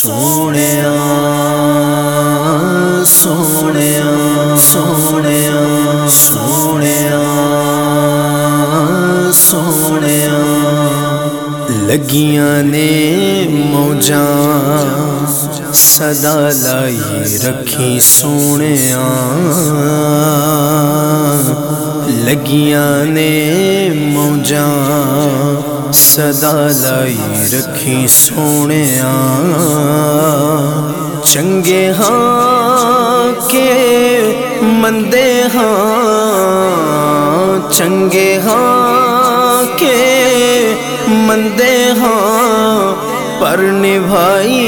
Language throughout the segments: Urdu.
سونے سونے سونے سونے سونے لگیاں نے موجاں صدا لائی رکھی سونے لگیاں نے موجاں صدا لائی رکھی سونے چنگے ہاں کے مندے ہاں۔ چنگے ہاں کے مندے ہاں۔ پر نبھائی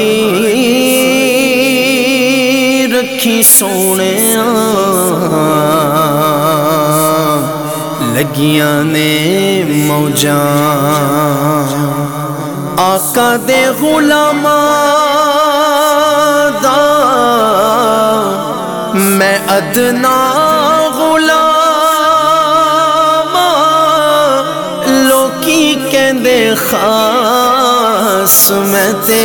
رکھی سونے لگیاں نے موجاں آقا دے غلام دا میں ادنا غلام لوکی کہندے خاص میں تے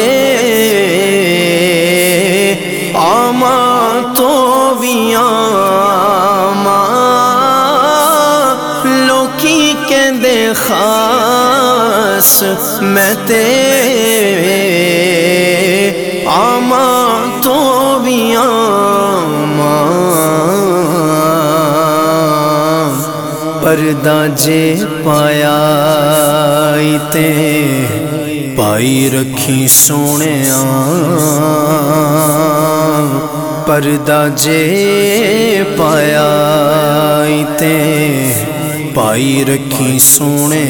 میں تے آما تو بھی آما پردہ جے پایا تے پائی رکھی سونے پردہ جے پایا تے پائی رکھی سونے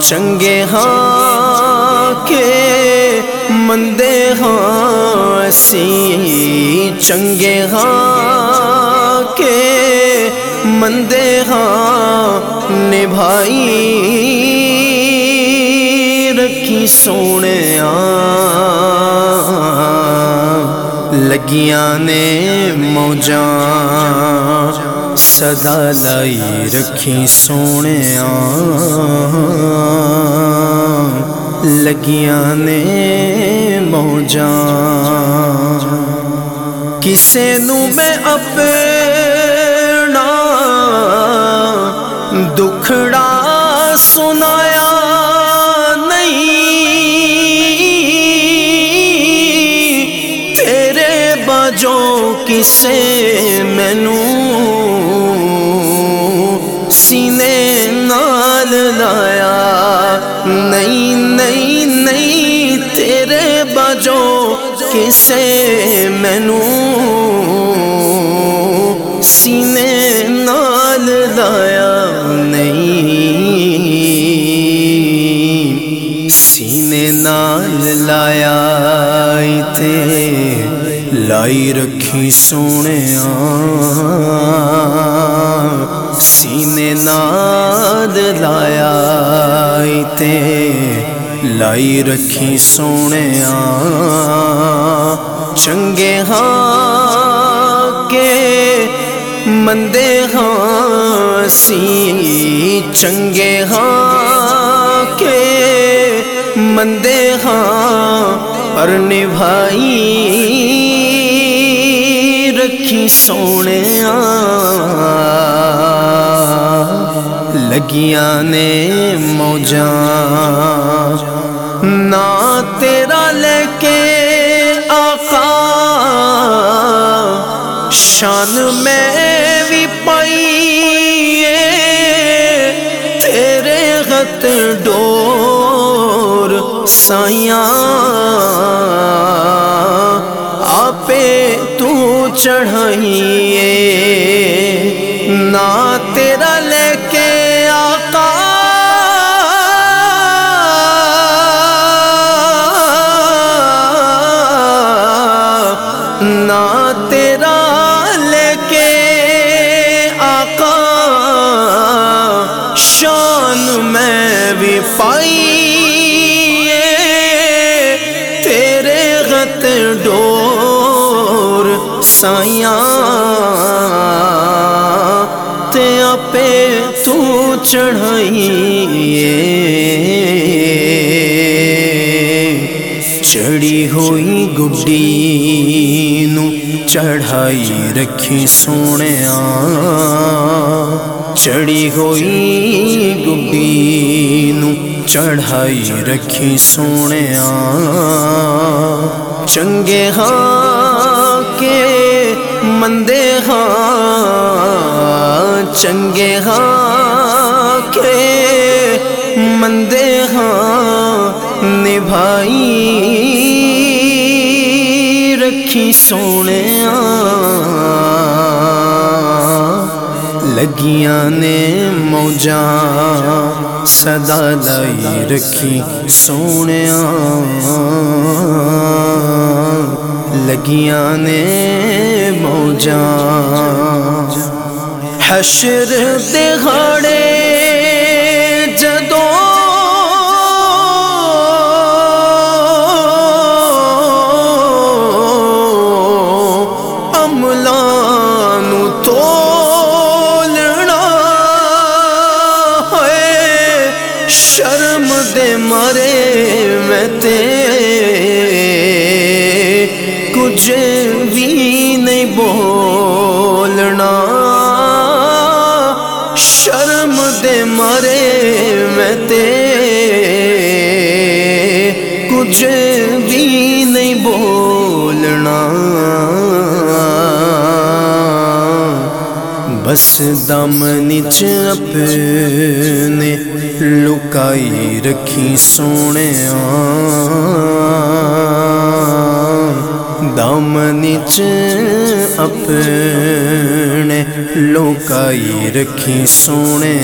چنگے ہاں کے مندے ہاں سی چنگے ہاں کے مندے ہاں نبھائی رکھی سونے لگیاں نے موجاں۔ صدا لائی رکھی سونے لگیاں نے موجاں۔ کسے نو میں اپنا دکھڑا سنایا نہیں۔ تیرے بجو کسے مینو بجو کسے مینو سینے نال لایا نہیں، سینے نال لایا تے لائی رکھی سونے سینے ناد لایا تے لائی رکھی سونے چنگے ہاں کے مندے ہاں سی۔ چنگے ہاں کے مندے ہاں پر نبھائی رکھی سونے لگیاں نے موجاں۔ تیرا لے کے آقا۔ شان میں بھی پائی تیرے غت ڈور سائیاں آپے تو چڑھائیے، نہ تیرا لے کے پائی تیرے غت ڈور سائیاں تے پہ تو چڑھائیے چڑی ہوئی گڈی نو چڑھائی رکھی سونے چڑی ہوئی گڈی نو چڑھائی رکھی سونے چنگے ہاں کے مندے ہاں چنگے ہاں کے مندے ہاں نبھائی رکھی سونے لگیاں نے موجاں صدا لائی رکھی سونے لگیاں نے موجاں حشر دہاڑے کچھ بھی نہیں بولنا۔ شرم دے مرے میں تے کچھ بھی نہیں بولنا۔ بس دم نیچ اپنے لکائی رکھی سونے دم نیچ اپنے لوکائی رکھی سونے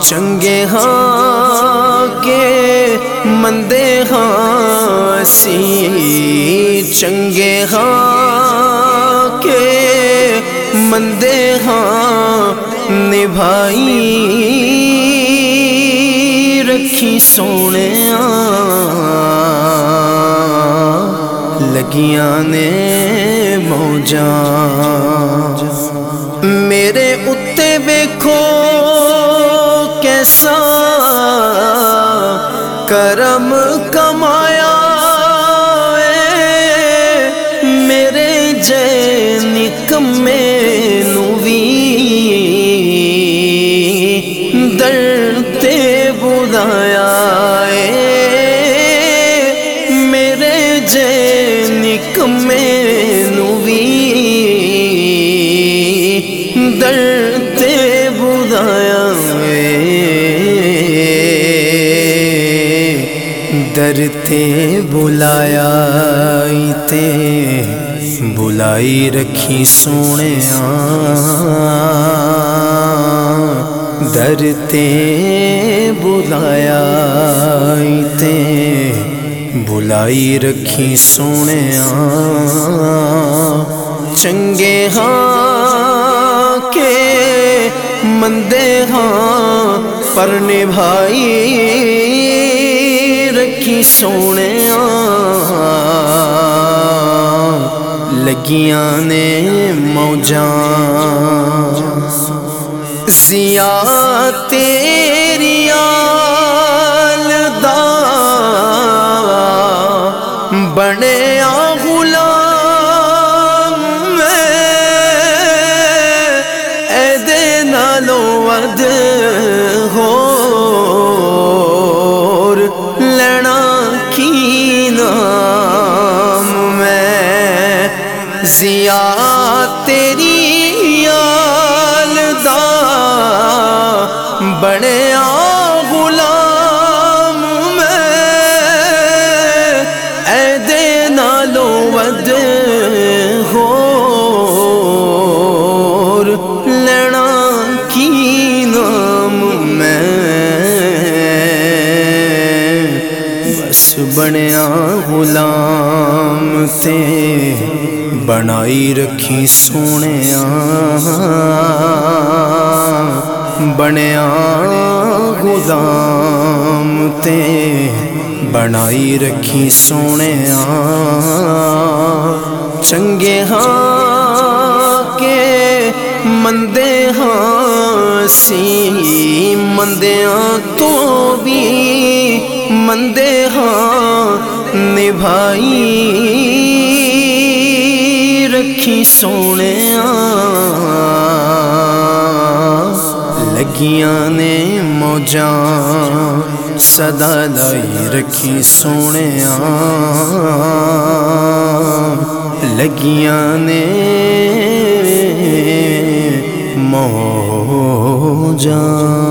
چنگے ہاں کے مندے ہاں سی چنگے ہاں کے مندے ہاں نبھائی رکھی سونے لگیاں نے موجاں۔ میرے اتے ویکھو کیسا کرم کمایا میرے جے نکمے نوی درتے بدایا میرے درتے بلایا تے بلائی رکھی سونے درتے بلایا تے بلائی رکھی سونے چنگے ہاں کے مندے ہاں پر نبھائی سونے لگیاں نے موجاں زیا تیریاں آزاد ہو لڑا کی نام میں؟ بس بڑیا غلام تے بنائی رکھی سونے بنیا غلام تے بنائی رکھی سونے چنگے ہاں کے مندے ہاں سی مندیاں تو بھی مندے ہاں نبھائی رکھی سونے لگیاں نے موجاں صدا لائی رکھی سونے لگیاں نے موجاں۔